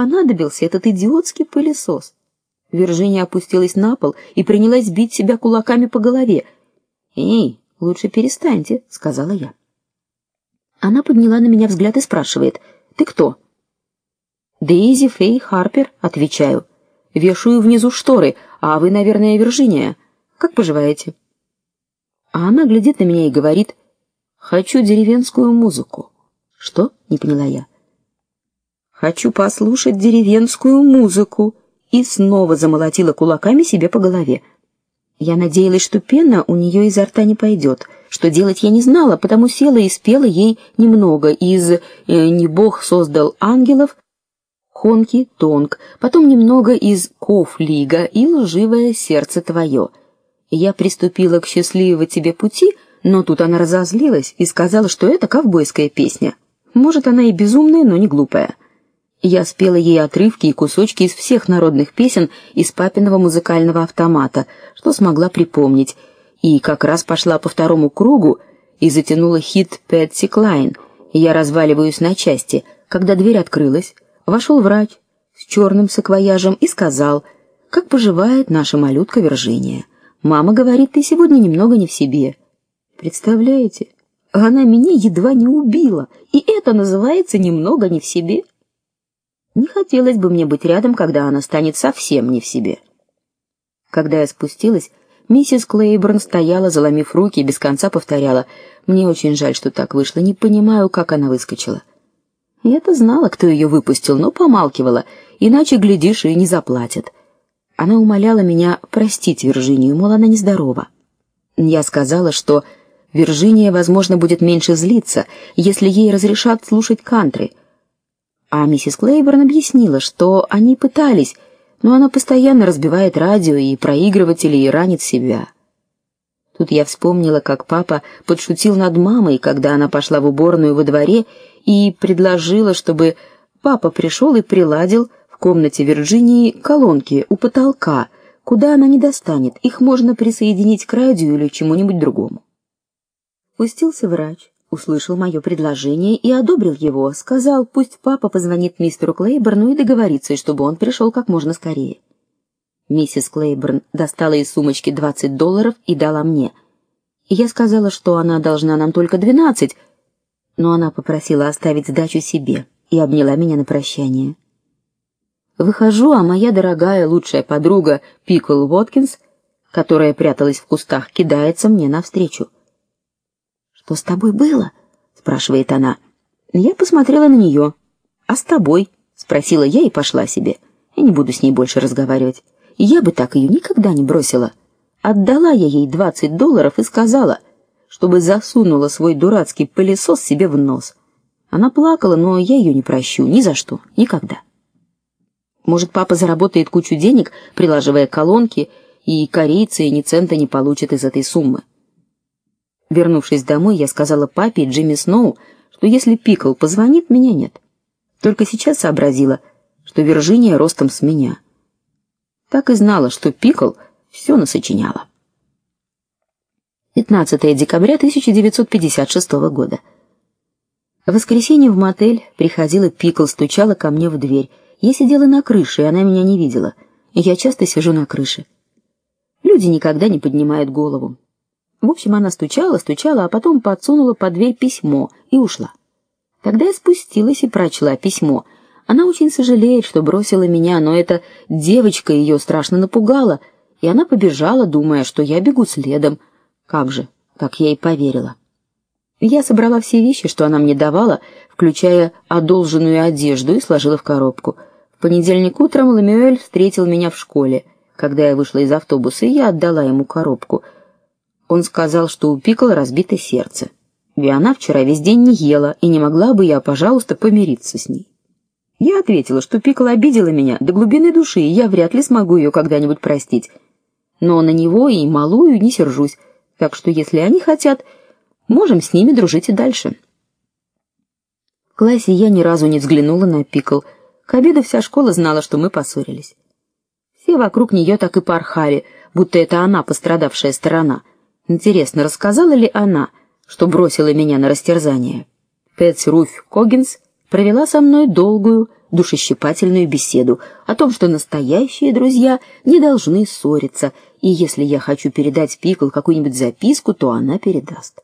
понадобился этот идиотский пылесос? Виржиния опустилась на пол и принялась бить себя кулаками по голове. "Эй, лучше перестаньте", сказала я. Она подняла на меня взгляд и спрашивает: "Ты кто?" "Дейзи Фей Харпер", отвечаю. "Вешаю внизу шторы, а вы, наверное, Виржиния. Как поживаете?" А она глядит на меня и говорит: "Хочу деревенскую музыку". Что? не поняла я. Хочу послушать деревенскую музыку и снова замолотила кулаками себе по голове. Я надеялась, что пена у нее изо рта не пойдет. Что делать я не знала, потому села и спела ей немного из э, «Не Бог создал ангелов» Хонки Тонг, потом немного из Кофлига и Лживое сердце твое. Я приступила к счастливого тебе пути, но тут она разозлилась и сказала, что это ковбойская песня. Может, она и безумная, но не глупая. Я спела ей отрывки и кусочки из всех народных песен из папиного музыкального автомата, что смогла припомнить, и как раз пошла по второму кругу и затянула хит Пэтси Клайн. Я разваливаюсь на части, когда дверь открылась, вошел врач с черным саквояжем и сказал: "Как поживает наша малютка Виржиния? Мама говорит, ты сегодня немного не в себе". Представляете? Она меня едва не убила, и это называется немного не в себе. Не хотелось бы мне быть рядом, когда она станет совсем не в себе. Когда я спустилась, миссис Клейборн стояла, заломив руки и без конца повторяла: "Мне очень жаль, что так вышло, не понимаю, как она выскочила". Я-то знала, кто ее выпустил, но помалкивала, иначе глядишь и не заплатят. Она умоляла меня простить Виржинию, мол, она нездорова. Я сказала, что Виржиния, возможно, будет меньше злиться, если ей разрешат слушать кантри, а миссис Клейборн объяснила, что они пытались, но она постоянно разбивает радио и проигрыватели и ранит себя. Тут я вспомнила, как папа подшутил над мамой, когда она пошла в уборную во дворе и предложила, чтобы папа пришел и приладил в комнате Вирджинии колонки у потолка, куда она не достанет. Их можно присоединить к радио или чему-нибудь другому. Пустился врач услышал мое предложение и одобрил его, сказал, пусть папа позвонит мистеру Клейборну и договорится, чтобы он пришел как можно скорее. Миссис Клейборн достала из сумочки 20 долларов и дала мне. Я сказала, что она должна нам только 12, но она попросила оставить сдачу себе и обняла меня на прощание. Выхожу, а моя дорогая лучшая подруга Пикл Уоткинс, которая пряталась в кустах, кидается мне навстречу. Что с тобой было? спрашивает она. Я посмотрела на нее. А с тобой? спросила я и пошла себе. Я не буду с ней больше разговаривать. Я бы так ее никогда не бросила. Отдала я ей двадцать долларов и сказала, чтобы засунула свой дурацкий пылесос себе в нос. Она плакала, но я ее не прощу ни за что, никогда. Может, папа заработает кучу денег, прилаживая колонки, и корейцы ни цента не получат из этой суммы. Вернувшись домой, я сказала папе и Джимми Сноу, что если Пикл позвонит, меня нет. Только сейчас сообразила, что Виржиния ростом с меня. Так и знала, что Пикл все насочиняла. 15 декабря 1956 года. В воскресенье в мотель приходила Пикл, стучала ко мне в дверь. Я сидела на крыше, и она меня не видела. Я часто сижу на крыше. Люди никогда не поднимают голову. В общем, она стучала, стучала, а потом подсунула под дверь письмо и ушла. Тогда я спустилась и прочла письмо. Она очень сожалеет, что бросила меня, но эта девочка ее страшно напугала, и она побежала, думая, что я бегу следом. Как же, как я и поверила. Я собрала все вещи, что она мне давала, включая одолженную одежду, и сложила в коробку. В понедельник утром Ламюэль встретил меня в школе. Когда я вышла из автобуса, я отдала ему коробку — он сказал, что у Пикл разбито сердце. И она вчера весь день не ела, и не могла бы я, пожалуйста, помириться с ней. Я ответила, что Пикл обидела меня до глубины души, и я вряд ли смогу ее когда-нибудь простить. Но на него и малую не сержусь, так что если они хотят, можем с ними дружить и дальше. В классе я ни разу не взглянула на Пикл. К обеду вся школа знала, что мы поссорились. Все вокруг нее так и порхали, будто это она пострадавшая сторона. Интересно, рассказала ли она, что бросила меня на растерзание? Пэтси Руф Когинс провела со мной долгую душещипательную беседу о том, что настоящие друзья не должны ссориться, и если я хочу передать Пикл какую-нибудь записку, то она передаст.